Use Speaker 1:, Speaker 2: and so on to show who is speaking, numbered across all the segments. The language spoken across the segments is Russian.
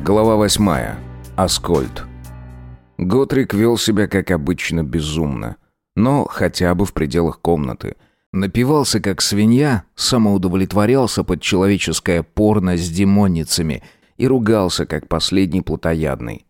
Speaker 1: Глава восьмая. Аскольд. Готрик вел себя, как обычно, безумно. Но хотя бы в пределах комнаты. Напивался, как свинья, самоудовлетворялся под человеческое порно с демонницами и ругался, как последний плотоядный.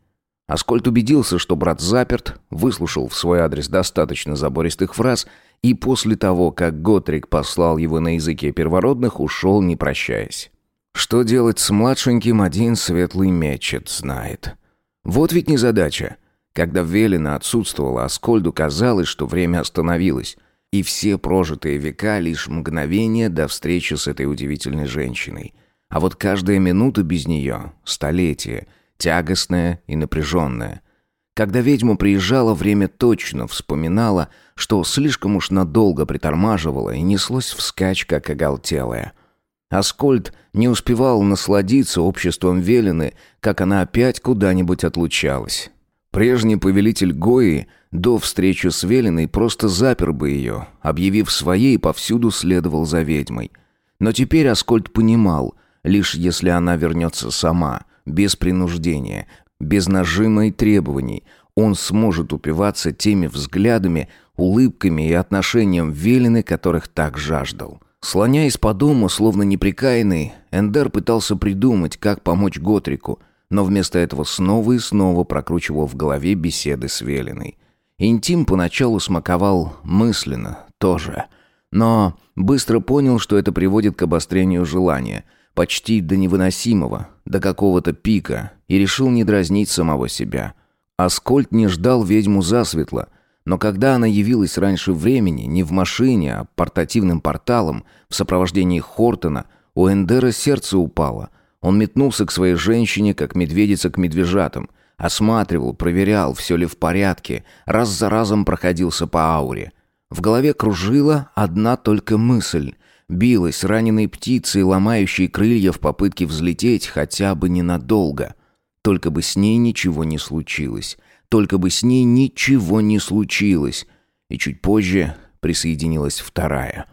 Speaker 1: Аскольд убедился, что брат заперт, выслушал в свой адрес достаточно забористых фраз и после того, как Готрик послал его на языке первородных, ушел, не прощаясь. Что делать с младшеньким, один светлый мечет знает. Вот ведь незадача. Когда Велина отсутствовала, Аскольду казалось, что время остановилось, и все прожитые века лишь мгновение до встречи с этой удивительной женщиной. А вот каждая минута без нее — столетие, тягостное и напряженное. Когда ведьма приезжала, время точно вспоминала, что слишком уж надолго притормаживала и неслось вскачь, как оголтелая — Аскольд не успевал насладиться обществом Велины, как она опять куда-нибудь отлучалась. Прежний повелитель Гои до встречи с Велиной просто запер бы ее, объявив своей, повсюду следовал за ведьмой. Но теперь Аскольд понимал, лишь если она вернется сама, без принуждения, без нажима и требований, он сможет упиваться теми взглядами, улыбками и отношением Велины, которых так жаждал. Слоняясь по дому, словно неприкаянный, Эндер пытался придумать, как помочь Готрику, но вместо этого снова и снова прокручивал в голове беседы с Велиной. Интим поначалу смаковал мысленно, тоже. Но быстро понял, что это приводит к обострению желания, почти до невыносимого, до какого-то пика, и решил не дразнить самого себя. Аскольд не ждал ведьму засветло — но когда она явилась раньше времени, не в машине, а портативным порталом, в сопровождении Хортона, у Эндера сердце упало. Он метнулся к своей женщине, как медведица к медвежатам. Осматривал, проверял, все ли в порядке, раз за разом проходился по ауре. В голове кружила одна только мысль. Билась раненой птицей, ломающей крылья в попытке взлететь хотя бы ненадолго. Только бы с ней ничего не случилось. Только бы с ней ничего не случилось. И чуть позже присоединилась вторая.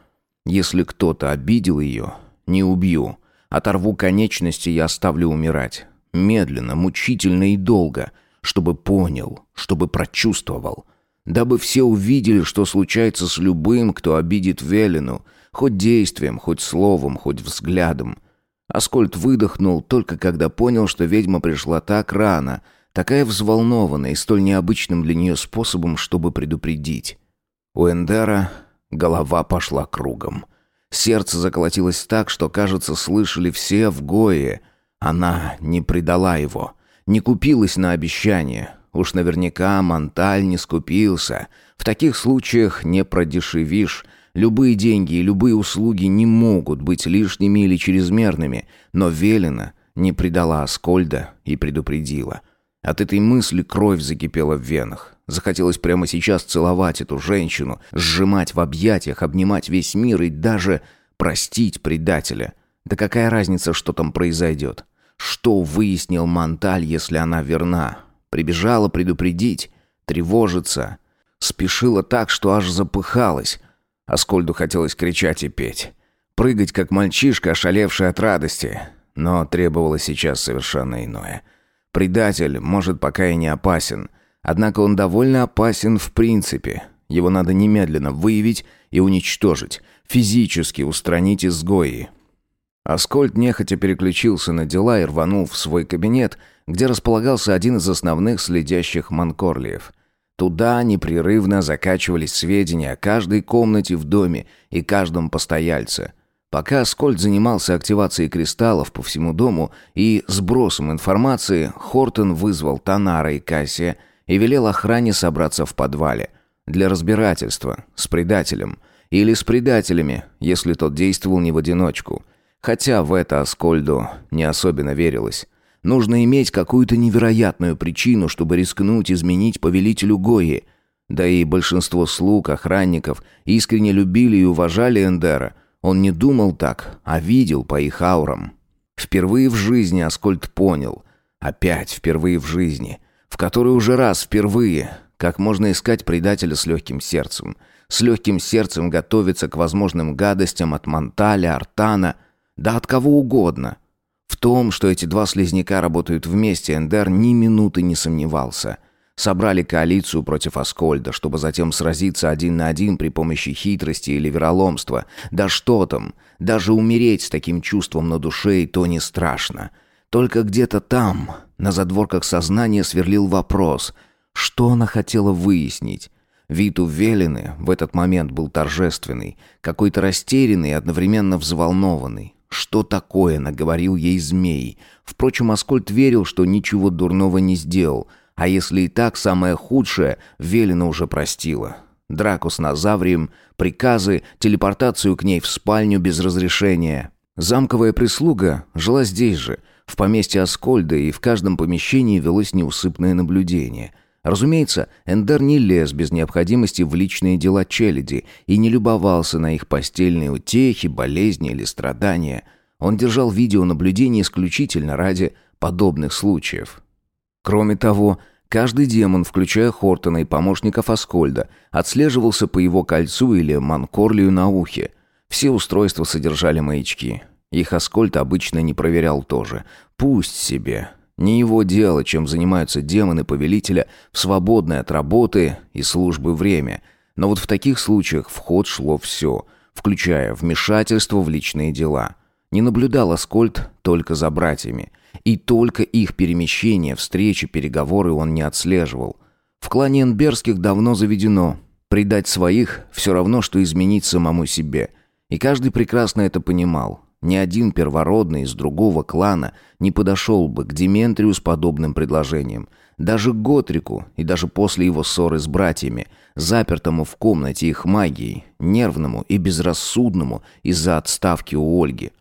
Speaker 1: Если кто-то обидел ее, не убью. Оторву конечности и оставлю умирать. Медленно, мучительно и долго. Чтобы понял, чтобы прочувствовал. Дабы все увидели, что случается с любым, кто обидит Велину. Хоть действием, хоть словом, хоть взглядом. Аскольд выдохнул только когда понял, что ведьма пришла так рано — такая взволнованная и столь необычным для нее способом, чтобы предупредить. У Эндера голова пошла кругом. Сердце заколотилось так, что, кажется, слышали все в Гое. Она не предала его, не купилась на обещание. Уж наверняка Монталь не скупился. В таких случаях не продешевишь. Любые деньги и любые услуги не могут быть лишними или чрезмерными, но Велена не предала Аскольда и предупредила. От этой мысли кровь закипела в венах. Захотелось прямо сейчас целовать эту женщину, сжимать в объятиях, обнимать весь мир и даже простить предателя. Да какая разница, что там произойдет? Что выяснил Монталь, если она верна? Прибежала предупредить, тревожиться. Спешила так, что аж запыхалась. Аскольду хотелось кричать и петь. Прыгать, как мальчишка, ошалевший от радости. Но требовало сейчас совершенно иное — Предатель, может, пока и не опасен. Однако он довольно опасен в принципе. Его надо немедленно выявить и уничтожить. Физически устранить изгои. Аскольд нехотя переключился на дела и рванул в свой кабинет, где располагался один из основных следящих манкорлиев. Туда непрерывно закачивались сведения о каждой комнате в доме и каждом постояльце – Пока Скольд занимался активацией кристаллов по всему дому и сбросом информации, Хортон вызвал Танара и Кассия и велел охране собраться в подвале для разбирательства с предателем или с предателями, если тот действовал не в одиночку. Хотя в это Аскольду не особенно верилось. Нужно иметь какую-то невероятную причину, чтобы рискнуть изменить повелителю Гои. Да и большинство слуг, охранников искренне любили и уважали Эндера – он не думал так, а видел по их аурам. Впервые в жизни Аскольд понял, опять впервые в жизни, в который уже раз впервые, как можно искать предателя с легким сердцем, с легким сердцем готовиться к возможным гадостям от Монталя, Артана, да от кого угодно. В том, что эти два слизняка работают вместе, Эндер ни минуты не сомневался. Собрали коалицию против Аскольда, чтобы затем сразиться один на один при помощи хитрости или вероломства. Да что там, даже умереть с таким чувством на душе и то не страшно. Только где-то там, на задворках сознания, сверлил вопрос, что она хотела выяснить. Вид у Велины в этот момент был торжественный, какой-то растерянный и одновременно взволнованный. Что такое наговорил ей змей? Впрочем, Аскольд верил, что ничего дурного не сделал, а если и так, самое худшее Велина уже простила. Драку с Назаврием, приказы, телепортацию к ней в спальню без разрешения. Замковая прислуга жила здесь же, в поместье Аскольда, и в каждом помещении велось неусыпное наблюдение. Разумеется, Эндер не лез без необходимости в личные дела челяди и не любовался на их постельные утехи, болезни или страдания. Он держал видеонаблюдение исключительно ради подобных случаев. Кроме того, каждый демон, включая Хортона и помощников Аскольда, отслеживался по его кольцу или манкорлию на ухе. Все устройства содержали маячки. Их Аскольд обычно не проверял тоже. Пусть себе. Не его дело, чем занимаются демоны повелителя в свободное от работы и службы время. Но вот в таких случаях в ход шло все, включая вмешательство в личные дела. Не наблюдал Аскольд только за братьями. И только их перемещения, встречи, переговоры он не отслеживал. В клане Энберских давно заведено. Предать своих все равно, что изменить самому себе. И каждый прекрасно это понимал. Ни один первородный из другого клана не подошел бы к Дементрию с подобным предложением. Даже Готрику, и даже после его ссоры с братьями, запертому в комнате их магией, нервному и безрассудному из-за отставки у Ольги.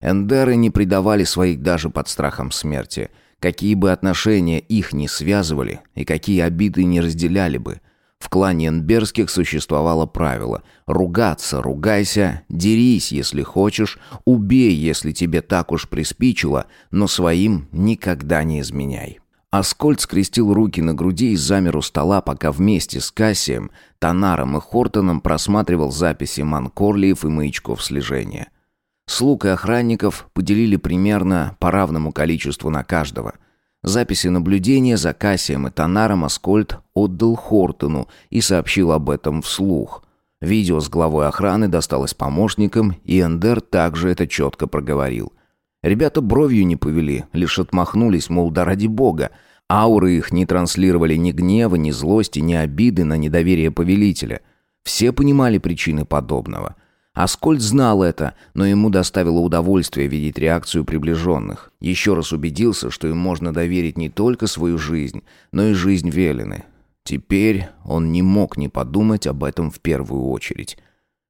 Speaker 1: Эндеры не предавали своих даже под страхом смерти. Какие бы отношения их не связывали, и какие обиды не разделяли бы – в клане Энберских существовало правило «ругаться, ругайся, дерись, если хочешь, убей, если тебе так уж приспичило, но своим никогда не изменяй». Аскольд скрестил руки на груди и замер у стола, пока вместе с Кассием, Тонаром и Хортоном просматривал записи Манкорлиев и маячков слежения. Слуг и охранников поделили примерно по равному количеству на каждого – Записи наблюдения за Кассием и Тонаром Аскольд отдал Хортону и сообщил об этом вслух. Видео с главой охраны досталось помощникам, и Эндер также это четко проговорил. Ребята бровью не повели, лишь отмахнулись, мол, да ради бога. Ауры их не транслировали ни гнева, ни злости, ни обиды на недоверие повелителя. Все понимали причины подобного – Аскольд знал это, но ему доставило удовольствие видеть реакцию приближенных. Еще раз убедился, что им можно доверить не только свою жизнь, но и жизнь Велины. Теперь он не мог не подумать об этом в первую очередь.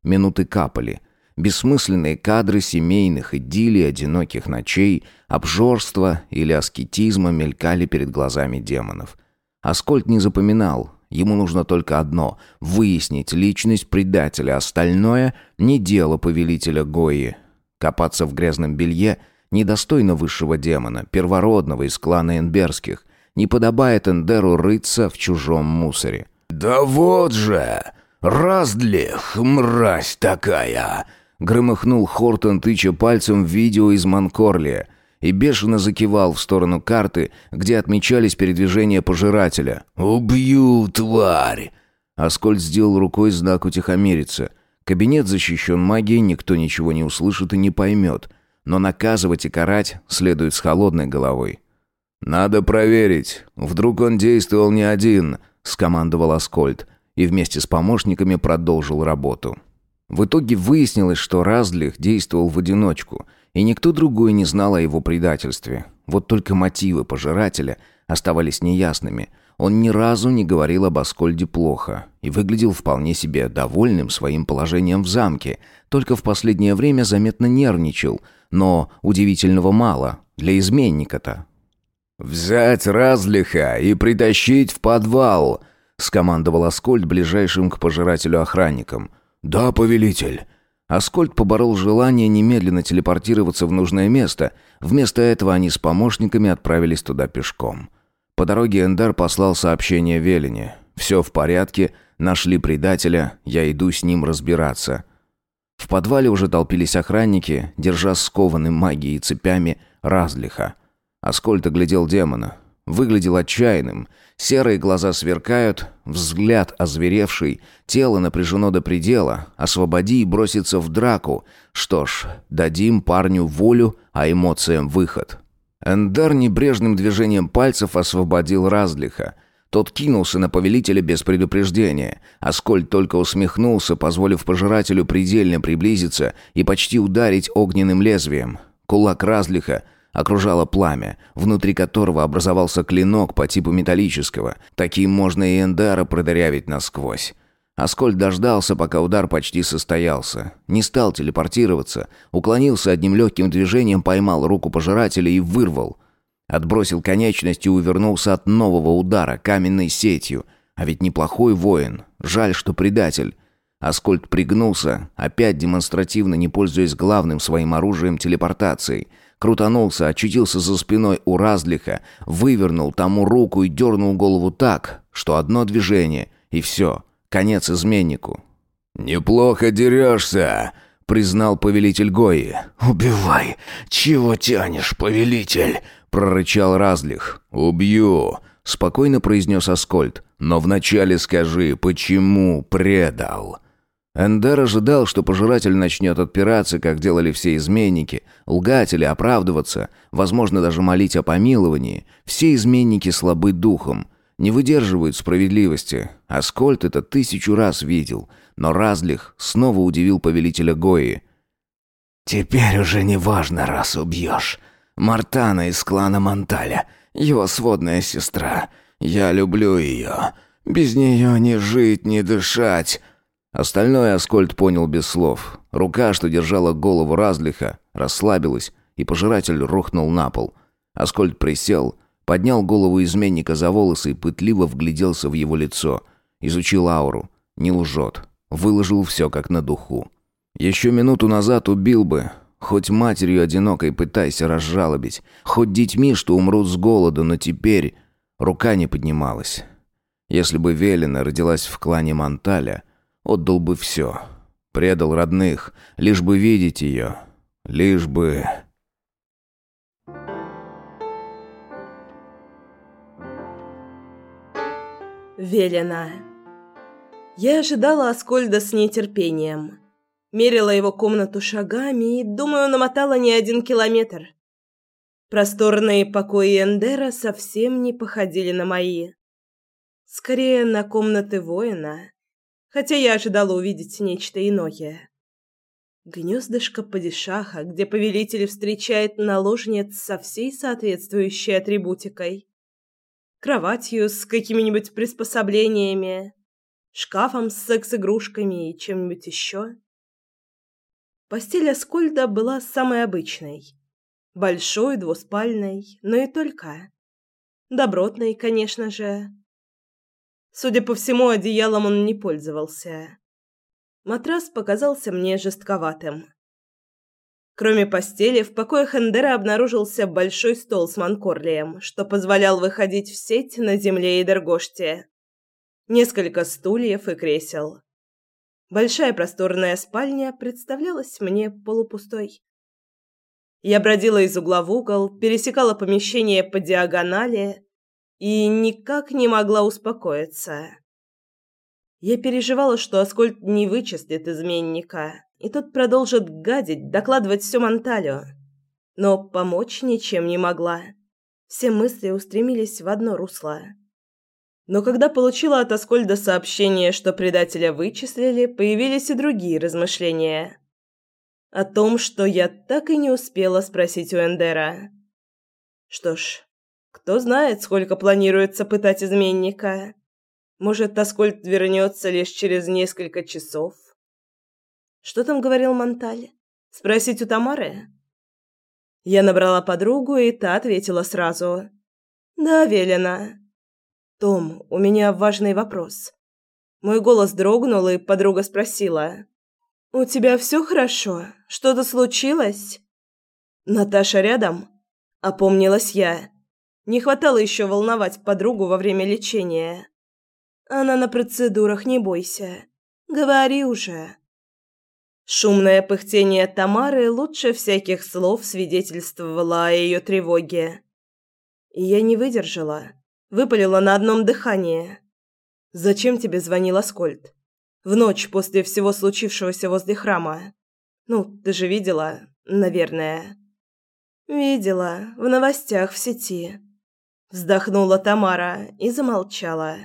Speaker 1: Минуты капали. Бессмысленные кадры семейных идиллий, одиноких ночей, обжорства или аскетизма мелькали перед глазами демонов. Аскольд не запоминал, Ему нужно только одно — выяснить личность предателя, остальное — не дело повелителя Гои. Копаться в грязном белье недостойно высшего демона, первородного из клана Энберских. Не подобает Эндеру рыться в чужом мусоре.
Speaker 2: «Да вот же! Раздлих, мразь такая!»
Speaker 1: Громыхнул Хортон, тыча пальцем в видео из Манкорлия — и бешено закивал в сторону карты, где отмечались передвижения пожирателя.
Speaker 2: «Убью, тварь!»
Speaker 1: Аскольд сделал рукой знак утихомириться. Кабинет защищен магией, никто ничего не услышит и не поймет. Но наказывать и карать следует с холодной головой.
Speaker 2: «Надо проверить. Вдруг он действовал не один», — скомандовал Аскольд. И вместе с помощниками продолжил работу.
Speaker 1: В итоге выяснилось, что Разлих действовал в одиночку — и никто другой не знал о его предательстве. Вот только мотивы пожирателя оставались неясными. Он ни разу не говорил об Аскольде плохо и выглядел вполне себе довольным своим положением в замке, только в последнее время заметно нервничал, но удивительного мало для изменника-то.
Speaker 2: «Взять разлиха и притащить в подвал!» — скомандовал Аскольд ближайшим к пожирателю охранникам.
Speaker 1: «Да, повелитель!» Аскольд поборол желание немедленно телепортироваться в нужное место. Вместо этого они с помощниками отправились туда пешком. По дороге Эндар послал сообщение Велине. «Все в порядке, нашли предателя, я иду с ним разбираться». В подвале уже толпились охранники, держа скованным магией цепями Разлиха. Аскольд оглядел демона. Выглядел отчаянным. Серые глаза сверкают, взгляд озверевший, тело напряжено до предела. Освободи и броситься в драку. Что ж, дадим парню волю, а эмоциям выход. Эндер небрежным движением пальцев освободил Разлиха. Тот кинулся на повелителя без предупреждения. Аскольд только усмехнулся, позволив пожирателю предельно приблизиться и почти ударить огненным лезвием. Кулак Разлиха окружало пламя, внутри которого образовался клинок по типу металлического. Таким можно и Эндара продырявить насквозь. Аскольд дождался, пока удар почти состоялся. Не стал телепортироваться, уклонился одним легким движением, поймал руку пожирателя и вырвал – Отбросил конечность и увернулся от нового удара каменной сетью. А ведь неплохой воин. Жаль, что предатель. Аскольд пригнулся, опять демонстративно не пользуясь главным своим оружием телепортацией. Крутанулся, очутился за спиной у Разлиха, вывернул тому руку и дернул голову так, что одно движение, и все, конец изменнику.
Speaker 2: «Неплохо дерешься», — признал повелитель Гои.
Speaker 3: «Убивай! Чего тянешь, повелитель?»
Speaker 2: — прорычал Разлих. «Убью!» — спокойно произнес Аскольд. «Но вначале скажи, почему предал?»
Speaker 1: Эндер ожидал, что пожиратель начнет отпираться, как делали все изменники, лгать или оправдываться, возможно, даже молить о помиловании. Все изменники слабы духом, не выдерживают справедливости. Аскольд это тысячу раз видел, но Разлих снова удивил повелителя Гои.
Speaker 3: «Теперь уже не важно, раз убьешь. Мартана из клана Монталя, его сводная сестра. Я люблю ее. Без нее ни жить, ни дышать».
Speaker 1: Остальное Аскольд понял без слов. Рука, что держала голову Разлиха, расслабилась, и пожиратель рухнул на пол. Аскольд присел, поднял голову изменника за волосы и пытливо вгляделся в его лицо. Изучил ауру. Не лжет. Выложил все как на духу. Еще минуту назад убил бы, Хоть матерью одинокой пытайся разжалобить, хоть детьми, что умрут с голоду, но теперь рука не поднималась. Если бы Велина родилась в клане Монталя, отдал бы все. Предал родных, лишь бы видеть ее, лишь бы...
Speaker 4: Велена. Я ожидала Аскольда с нетерпением. Мерила его комнату шагами и, думаю, намотала не один километр. Просторные покои Эндера совсем не походили на мои. Скорее, на комнаты воина, хотя я ожидала увидеть нечто иное. Гнездышко падишаха, где повелитель встречает наложниц со всей соответствующей атрибутикой. Кроватью с какими-нибудь приспособлениями, шкафом с секс-игрушками и чем-нибудь еще. Постель Аскольда была самой обычной. Большой, двуспальной, но и только. Добротной, конечно же. Судя по всему, одеялом он не пользовался. Матрас показался мне жестковатым. Кроме постели, в покоях Эндера обнаружился большой стол с манкорлием, что позволял выходить в сеть на земле и Дергоште. Несколько стульев и кресел. Большая просторная спальня представлялась мне полупустой. Я бродила из угла в угол, пересекала помещение по диагонали и никак не могла успокоиться. Я переживала, что Аскольд не вычислит изменника, и тот продолжит гадить, докладывать все Монталю. Но помочь ничем не могла. Все мысли устремились в одно русло. Но когда получила от Аскольда сообщение, что предателя вычислили, появились и другие размышления. О том, что я так и не успела спросить у Эндера. Что ж, кто знает, сколько планируется пытать изменника. Может, Аскольд вернется лишь через несколько часов. Что там говорил Монталь? Спросить у Тамары? Я набрала подругу, и та ответила сразу. «Да, велено». «Том, у меня важный вопрос». Мой голос дрогнул, и подруга спросила. «У тебя все хорошо? Что-то случилось?» «Наташа рядом?» Опомнилась я. Не хватало еще волновать подругу во время лечения. «Она на процедурах, не бойся. Говори уже». Шумное пыхтение Тамары лучше всяких слов свидетельствовало о ее тревоге. Я не выдержала, выпалила на одном дыхании. «Зачем тебе звонил Аскольд? В ночь после всего случившегося возле храма? Ну, ты же видела, наверное». «Видела, в новостях в сети», – вздохнула Тамара и замолчала.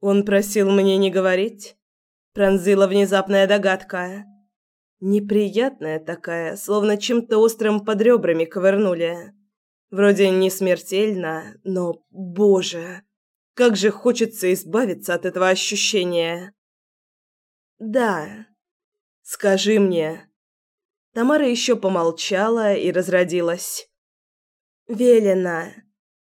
Speaker 4: «Он просил мне не говорить?» Пронзила внезапная догадка. Неприятная такая, словно чем-то острым под ребрами ковырнули. Вроде не смертельно, но, боже, как же хочется избавиться от этого ощущения. «Да, скажи мне». Тамара еще помолчала и разродилась. «Велена,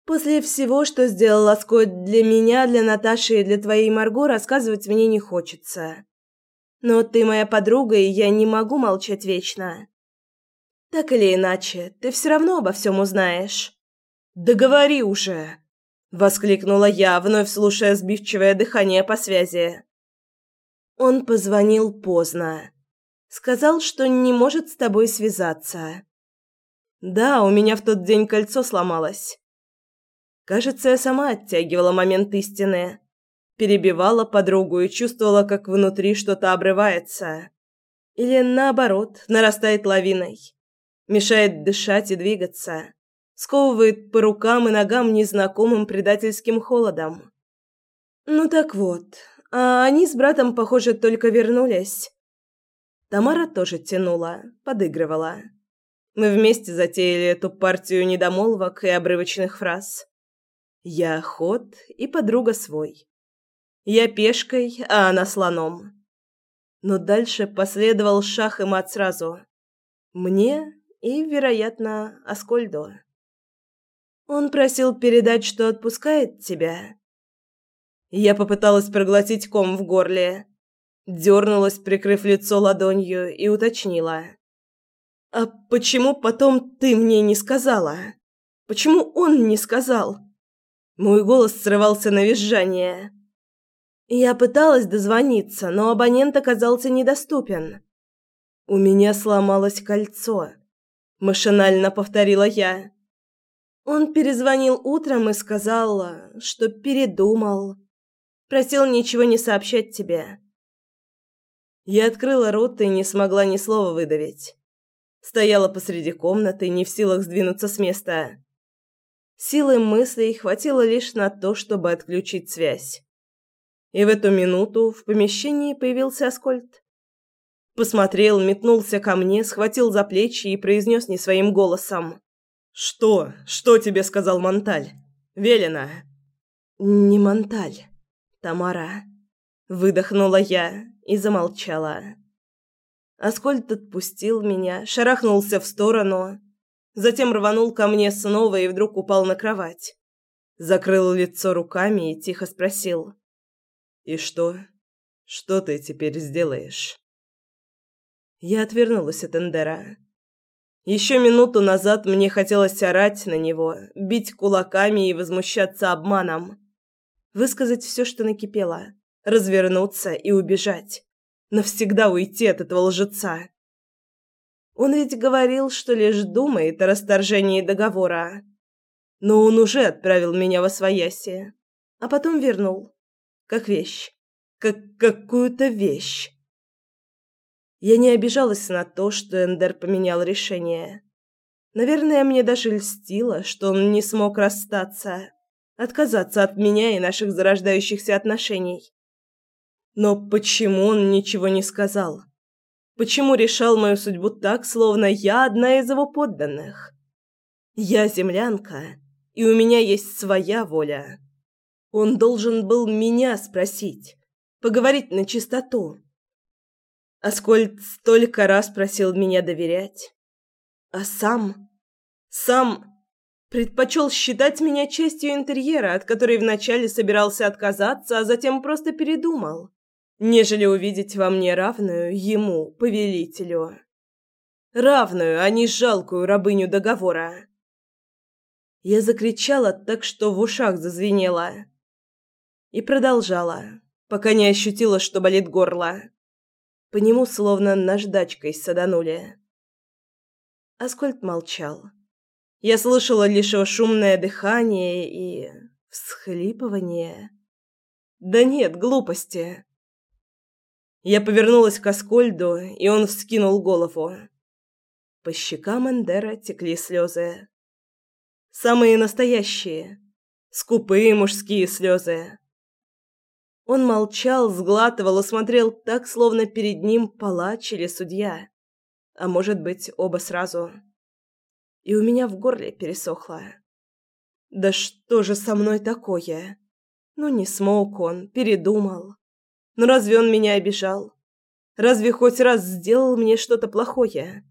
Speaker 4: После всего, что сделал Аскот для меня, для Наташи и для твоей Марго, рассказывать мне не хочется. Но ты моя подруга, и я не могу молчать вечно. Так или иначе, ты все равно обо всем узнаешь. Да говори уже, воскликнула я, вновь слушая сбивчивое дыхание по связи. Он позвонил поздно. Сказал, что не может с тобой связаться. Да, у меня в тот день кольцо сломалось. Кажется, я сама оттягивала момент истины. Перебивала подругу и чувствовала, как внутри что-то обрывается. Или наоборот, нарастает лавиной. Мешает дышать и двигаться. Сковывает по рукам и ногам незнакомым предательским холодом. Ну так вот, а они с братом, похоже, только вернулись. Тамара тоже тянула, подыгрывала. Мы вместе затеяли эту партию недомолвок и обрывочных фраз. Я ход и подруга свой. Я пешкой, а она слоном. Но дальше последовал шах и мат сразу. Мне и, вероятно, Аскольду. Он просил передать, что отпускает тебя. Я попыталась проглотить ком в горле, дернулась, прикрыв лицо ладонью, и уточнила. «А почему потом ты мне не сказала? Почему он не сказал?» Мой голос срывался на визжание. Я пыталась дозвониться, но абонент оказался недоступен. У меня сломалось кольцо. Машинально повторила я. Он перезвонил утром и сказал, что передумал. Просил ничего не сообщать тебе. Я открыла рот и не смогла ни слова выдавить. Стояла посреди комнаты, не в силах сдвинуться с места. Силы мыслей хватило лишь на то, чтобы отключить связь. И в эту минуту в помещении появился Аскольд. Посмотрел, метнулся ко мне, схватил за плечи и произнес не своим голосом. «Что? Что тебе сказал Монталь? Велено?» «Не Монталь, Тамара», — выдохнула я и замолчала. Аскольд отпустил меня, шарахнулся в сторону, Затем рванул ко мне снова и вдруг упал на кровать. Закрыл лицо руками и тихо спросил. «И что? Что ты теперь сделаешь?» Я отвернулась от Эндера. Еще минуту назад мне хотелось орать на него, бить кулаками и возмущаться обманом. Высказать все, что накипело, развернуться и убежать. Навсегда уйти от этого лжеца. Он ведь говорил, что лишь думает о расторжении договора. Но он уже отправил меня во свояси, а потом вернул. Как вещь. Как какую-то вещь. Я не обижалась на то, что Эндер поменял решение. Наверное, мне даже льстило, что он не смог расстаться, отказаться от меня и наших зарождающихся отношений. Но почему он ничего не сказал? Почему решал мою судьбу так, словно я одна из его подданных? Я землянка, и у меня есть своя воля. Он должен был меня спросить, поговорить на чистоту. Аскольд столько раз просил меня доверять. А сам... Сам предпочел считать меня частью интерьера, от которой вначале собирался отказаться, а затем просто передумал нежели увидеть во мне равную ему, повелителю. Равную, а не жалкую рабыню договора. Я закричала так, что в ушах зазвенело. И продолжала, пока не ощутила, что болит горло. По нему словно наждачкой саданули. Аскольд молчал. Я слышала лишь его шумное дыхание и всхлипывание. Да нет, глупости. Я повернулась к Аскольду, и он вскинул голову. По щекам Эндера текли слезы. Самые настоящие, скупые мужские слезы. Он молчал, сглатывал и смотрел так, словно перед ним палач или судья. А может быть, оба сразу. И у меня в горле пересохло. Да что же со мной такое? Ну не смог он, передумал. Но разве он меня обижал? Разве хоть раз сделал мне что-то плохое?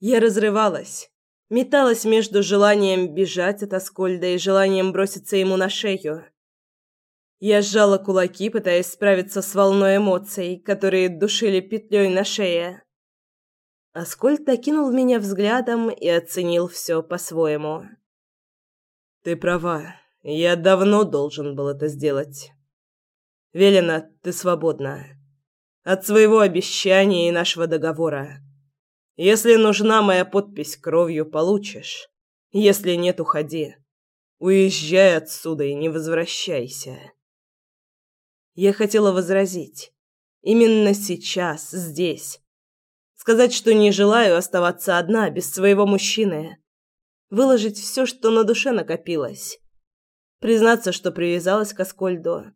Speaker 4: Я разрывалась, металась между желанием бежать от Аскольда и желанием броситься ему на шею. Я сжала кулаки, пытаясь справиться с волной эмоций, которые душили петлей на шее. Аскольд окинул меня взглядом и оценил все по-своему. «Ты права. Я давно должен был это сделать. Велена, ты свободна. От своего обещания и нашего договора. Если нужна моя подпись кровью, получишь. Если нет, уходи. Уезжай отсюда и не возвращайся. Я хотела возразить. Именно сейчас, здесь. Сказать, что не желаю оставаться одна, без своего мужчины. Выложить все, что на душе накопилось. Признаться, что привязалась к Аскольду.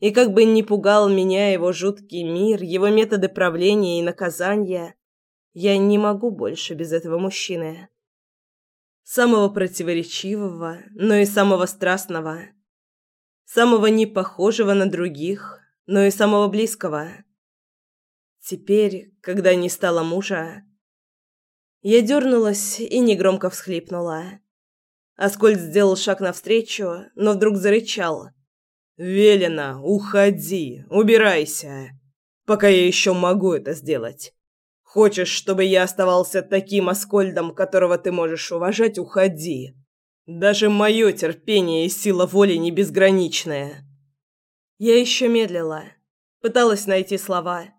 Speaker 4: И как бы ни пугал меня его жуткий мир, его методы правления и наказания, я не могу больше без этого мужчины. Самого противоречивого, но и самого страстного. Самого непохожего на других, но и самого близкого. Теперь, когда не стало мужа, я дернулась и негромко всхлипнула. Аскольд сделал шаг навстречу, но вдруг зарычал. «Велено, уходи, убирайся, пока я еще могу это сделать. Хочешь, чтобы я оставался таким Аскольдом, которого ты можешь уважать, уходи. Даже мое терпение и сила воли не безграничная». Я еще медлила, пыталась найти слова.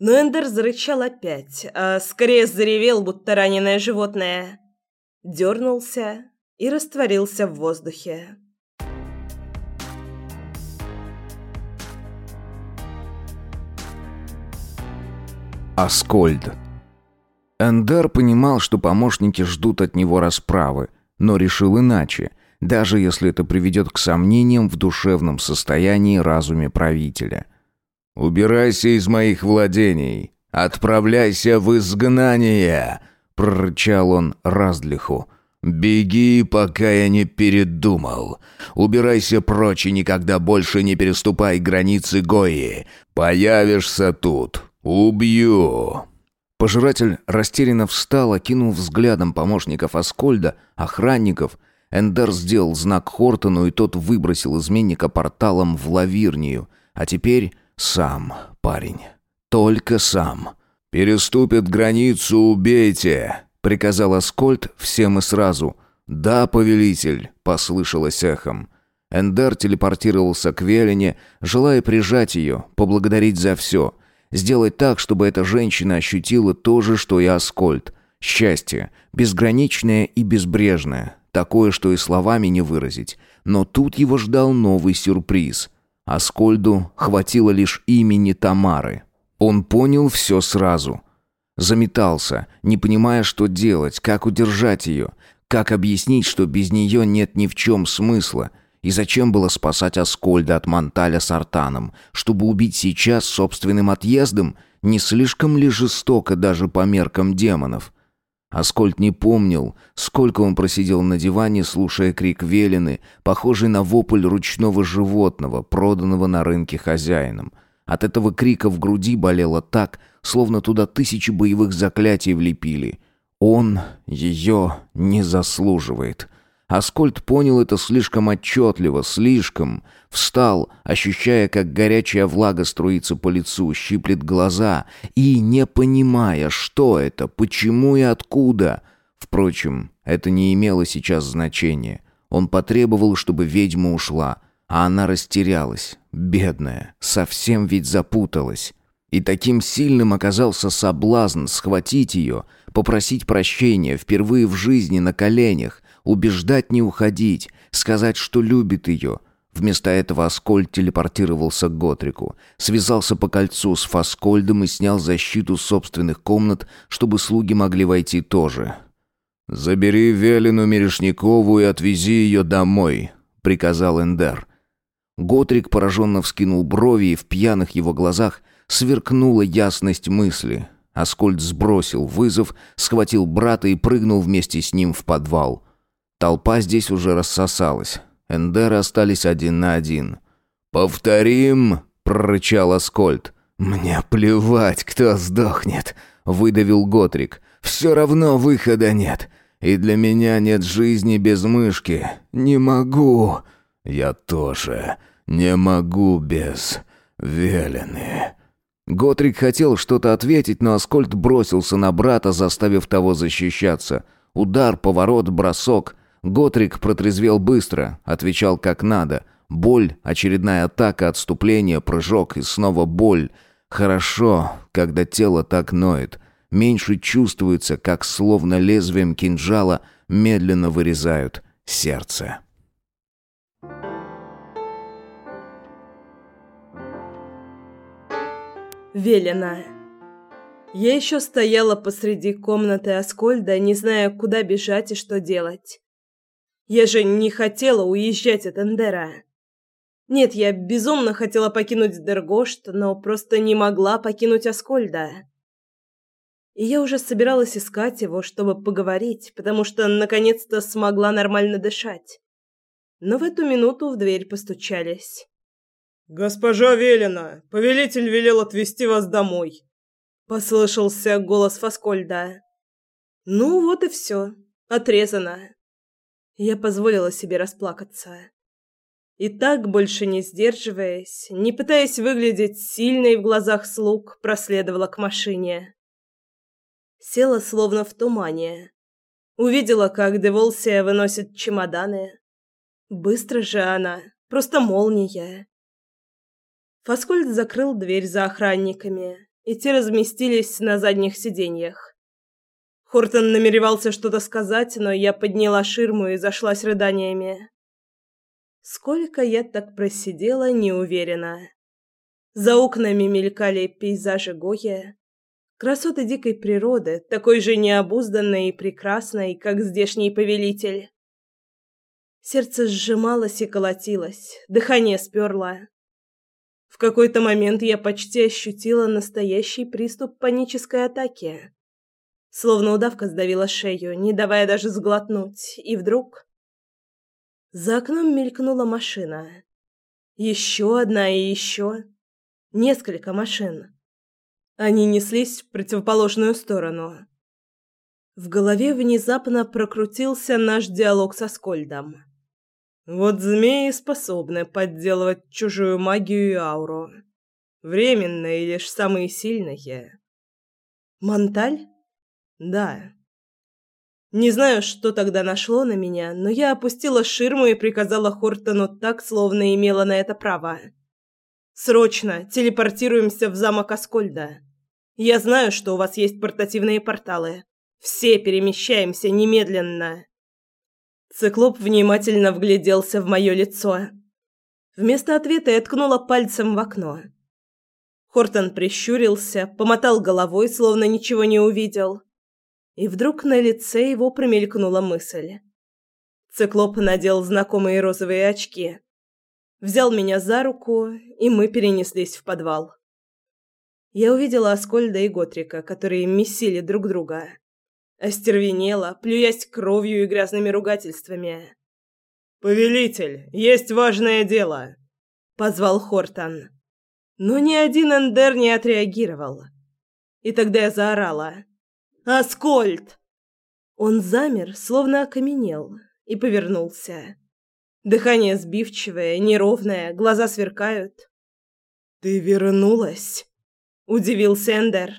Speaker 4: Но Эндер зарычал опять, а скорее заревел, будто раненое животное. Дернулся и растворился в воздухе.
Speaker 1: Аскольд. Эндер понимал, что помощники ждут от него расправы, но решил иначе, даже если это приведет к сомнениям в душевном состоянии разуме правителя.
Speaker 2: «Убирайся из моих владений! Отправляйся в изгнание!» — прорычал он Раздлиху. «Беги, пока я не передумал. Убирайся прочь и никогда больше не переступай границы Гои. Появишься тут. Убью!»
Speaker 1: Пожиратель растерянно встал, окинул взглядом помощников Аскольда, охранников. Эндер сделал знак Хортону, и тот выбросил изменника порталом в лавирнию. А теперь сам парень. Только сам.
Speaker 2: «Переступит границу, убейте!» — приказал Аскольд всем и сразу. «Да, повелитель!» — послышалось эхом.
Speaker 1: Эндер телепортировался к Велине, желая прижать ее, поблагодарить за все. Сделать так, чтобы эта женщина ощутила то же, что и Аскольд. Счастье. Безграничное и безбрежное. Такое, что и словами не выразить. Но тут его ждал новый сюрприз. Аскольду хватило лишь имени Тамары. Он понял все сразу. Заметался, не понимая, что делать, как удержать ее, как объяснить, что без нее нет ни в чем смысла – и зачем было спасать Аскольда от Монталя с Артаном? Чтобы убить сейчас собственным отъездом? Не слишком ли жестоко даже по меркам демонов? Аскольд не помнил, сколько он просидел на диване, слушая крик Велины, похожий на вопль ручного животного, проданного на рынке хозяином. От этого крика в груди болело так, словно туда тысячи боевых заклятий влепили. Он ее не заслуживает. Аскольд понял это слишком отчетливо, слишком. Встал, ощущая, как горячая влага струится по лицу, щиплет глаза, и не понимая, что это, почему и откуда. Впрочем, это не имело сейчас значения. Он потребовал, чтобы ведьма ушла, а она растерялась, бедная, совсем ведь запуталась. И таким сильным оказался соблазн схватить ее, попросить прощения впервые в жизни на коленях, убеждать не уходить, сказать, что любит ее. Вместо этого Аскольд телепортировался к Готрику, связался по кольцу с Фаскольдом и снял защиту собственных комнат, чтобы слуги могли войти тоже.
Speaker 2: «Забери Велину Мерешникову и отвези ее домой», — приказал Эндер.
Speaker 1: Готрик пораженно вскинул брови, и в пьяных его глазах сверкнула ясность мысли. Аскольд сбросил вызов, схватил брата и прыгнул вместе с ним в подвал. Толпа здесь уже рассосалась. Эндеры остались один на один.
Speaker 2: «Повторим!» — прорычал Аскольд.
Speaker 3: «Мне плевать, кто сдохнет», — выдавил Готрик. «Все равно выхода нет. И для меня нет жизни без мышки. Не могу».
Speaker 2: «Я тоже не могу без Велены».
Speaker 1: Готрик хотел что-то ответить, но Аскольд бросился на брата, заставив того защищаться. Удар, поворот, бросок. Готрик протрезвел быстро, отвечал как надо. Боль, очередная атака, отступление, прыжок и снова боль. Хорошо, когда тело так ноет. Меньше чувствуется, как словно лезвием кинжала медленно вырезают сердце.
Speaker 4: Велена. Я еще стояла посреди комнаты Аскольда, не зная, куда бежать и что делать. Я же не хотела уезжать от Эндера. Нет, я безумно хотела покинуть Дергошт, но просто не могла покинуть Аскольда. И я уже собиралась искать его, чтобы поговорить, потому что наконец-то смогла нормально дышать. Но в эту минуту в дверь постучались.
Speaker 5: «Госпожа Велена, повелитель велел отвезти вас домой», — послышался голос Фаскольда.
Speaker 4: «Ну вот и все. Отрезано. Я позволила себе расплакаться. И так, больше не сдерживаясь, не пытаясь выглядеть сильной в глазах слуг, проследовала к машине. Села словно в тумане. Увидела, как Деволсия выносит чемоданы. Быстро же она, просто молния. Фаскольд закрыл дверь за охранниками, и те разместились на задних сиденьях. Хортон намеревался что-то сказать, но я подняла ширму и зашлась рыданиями. Сколько я так просидела, не уверена. За окнами мелькали пейзажи Гоя, красоты дикой природы, такой же необузданной и прекрасной, как здешний повелитель. Сердце сжималось и колотилось, дыхание сперло. В какой-то момент я почти ощутила настоящий приступ панической атаки. Словно удавка сдавила шею, не давая даже сглотнуть, и вдруг... За окном мелькнула машина. Еще одна и еще. Несколько машин. Они неслись в противоположную сторону. В голове внезапно прокрутился наш диалог со Скольдом. Вот змеи способны подделывать чужую магию и ауру. Временно и лишь самые сильные. Монталь? Да. Не знаю, что тогда нашло на меня, но я опустила ширму и приказала Хортону так, словно имела на это право. Срочно телепортируемся в замок Аскольда. Я знаю, что у вас есть портативные порталы. Все перемещаемся немедленно. Циклоп внимательно вгляделся в мое лицо. Вместо ответа я ткнула пальцем в окно. Хортон прищурился, помотал головой, словно ничего не увидел. И вдруг на лице его промелькнула мысль. Циклоп надел знакомые розовые очки. Взял меня за руку, и мы перенеслись в подвал. Я увидела Аскольда и Готрика, которые месили друг друга. Остервенела, плюясь кровью и грязными ругательствами.
Speaker 5: «Повелитель, есть важное дело!» — позвал Хортон.
Speaker 4: Но ни один Эндер не отреагировал. И тогда я заорала. «Аскольд!» Он замер, словно окаменел, и повернулся. Дыхание сбивчивое, неровное, глаза сверкают.
Speaker 5: «Ты вернулась?» — удивился Эндер.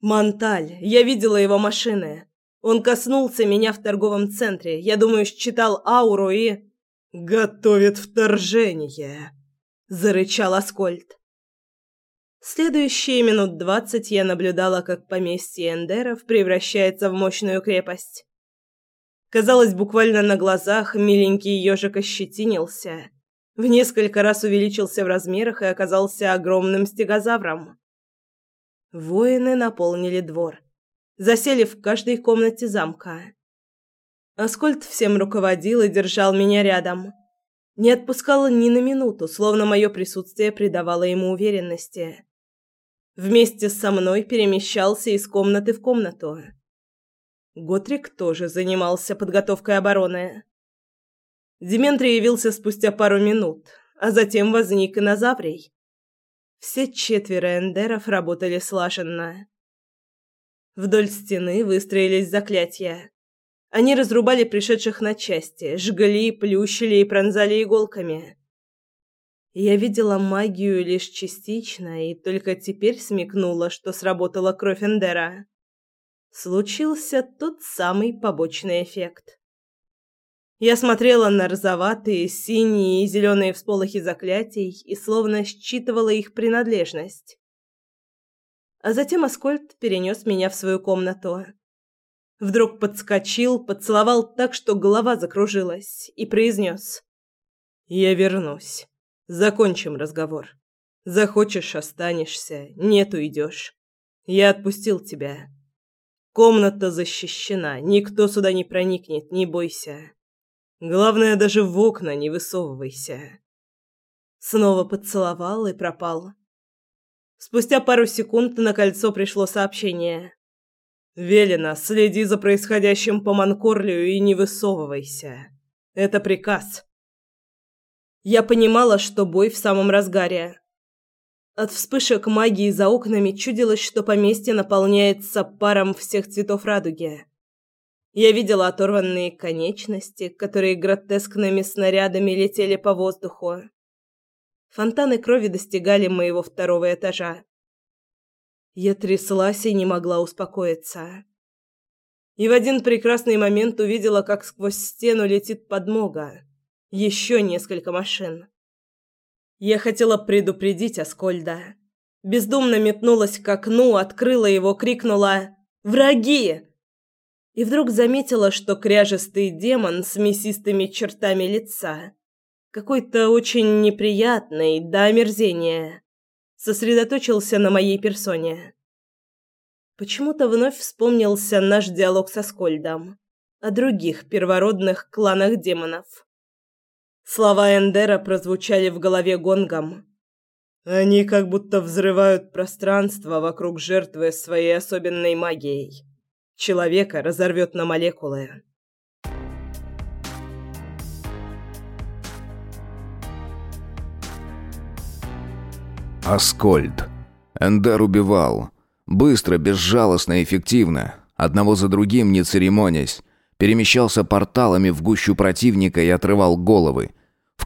Speaker 4: «Монталь, я видела его машины. Он коснулся меня в торговом центре. Я думаю, считал ауру и...»
Speaker 5: «Готовит вторжение!» — зарычал Аскольд.
Speaker 4: Следующие минут двадцать я наблюдала, как поместье Эндеров превращается в мощную крепость. Казалось, буквально на глазах миленький ежик ощетинился, в несколько раз увеличился в размерах и оказался огромным стегозавром. Воины наполнили двор, засели в каждой комнате замка. Аскольд всем руководил и держал меня рядом. Не отпускал ни на минуту, словно мое присутствие придавало ему уверенности вместе со мной перемещался из комнаты в комнату. Готрик тоже занимался подготовкой обороны. Дементрий явился спустя пару минут, а затем возник и Назаврий. Все четверо эндеров работали слаженно. Вдоль стены выстроились заклятия. Они разрубали пришедших на части, жгли, плющили и пронзали иголками. Я видела магию лишь частично и только теперь смекнула, что сработала кровь Эндера. Случился тот самый побочный эффект. Я смотрела на розоватые, синие и зеленые всполохи заклятий и словно считывала их принадлежность. А затем Аскольд перенес меня в свою комнату. Вдруг подскочил, поцеловал так, что голова закружилась, и произнес «Я вернусь». Закончим разговор. Захочешь останешься, нет уйдешь. Я отпустил тебя. Комната защищена, никто сюда не проникнет, не бойся. Главное, даже в окна не высовывайся. Снова поцеловал и пропал. Спустя пару секунд на кольцо пришло сообщение. «Велено, следи за происходящим по Манкорлию и не высовывайся. Это приказ». Я понимала, что бой в самом разгаре. От вспышек магии за окнами чудилось, что поместье наполняется паром всех цветов радуги. Я видела оторванные конечности, которые гротескными снарядами летели по воздуху. Фонтаны крови достигали моего второго этажа. Я тряслась и не могла успокоиться. И в один прекрасный момент увидела, как сквозь стену летит подмога еще несколько машин. Я хотела предупредить Аскольда. Бездумно метнулась к окну, открыла его, крикнула «Враги!» И вдруг заметила, что кряжестый демон с мясистыми чертами лица, какой-то очень неприятный до омерзения, сосредоточился на моей персоне. Почему-то вновь вспомнился наш диалог со Скольдом о других первородных кланах демонов. Слова Эндера прозвучали в голове гонгом. Они как будто взрывают пространство вокруг жертвы своей особенной магией. Человека разорвет на молекулы.
Speaker 1: Аскольд. Эндер убивал. Быстро, безжалостно, эффективно. Одного за другим, не церемонясь перемещался порталами в гущу противника и отрывал головы.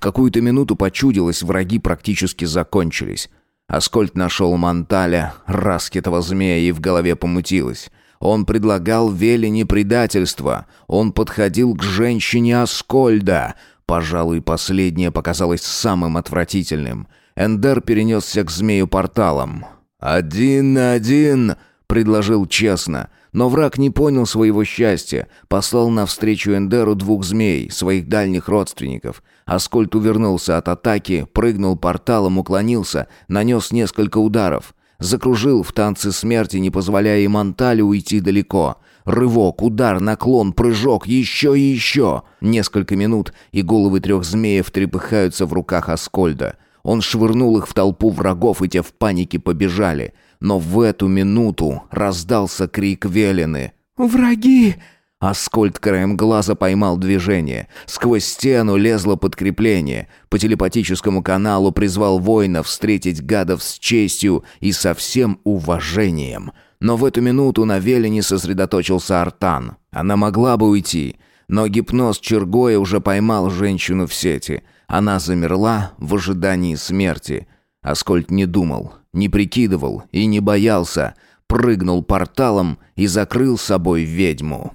Speaker 1: В какую-то минуту почудилось, враги практически закончились. Аскольд нашел Монталя, раскитого змея, и в голове помутилось. Он предлагал Велине предательство. Он подходил к женщине Аскольда. Пожалуй, последнее показалось самым отвратительным. Эндер перенесся к змею порталом. «Один на один!» — предложил честно — но враг не понял своего счастья, послал навстречу Эндеру двух змей, своих дальних родственников. Аскольд увернулся от атаки, прыгнул порталом, уклонился, нанес несколько ударов. Закружил в танце смерти, не позволяя и Монтале уйти далеко. Рывок, удар, наклон, прыжок, еще и еще. Несколько минут, и головы трех змеев трепыхаются в руках Аскольда. Он швырнул их в толпу врагов, и те в панике побежали. Но в эту минуту раздался крик Велины. «Враги!» Аскольд краем глаза поймал движение. Сквозь стену лезло подкрепление. По телепатическому каналу призвал воинов встретить гадов с честью и со всем уважением. Но в эту минуту на Велине сосредоточился Артан. Она могла бы уйти, но гипноз Чергоя уже поймал женщину в сети. Она замерла в ожидании смерти. Аскольд не думал, не прикидывал и не боялся. Прыгнул порталом и закрыл собой ведьму.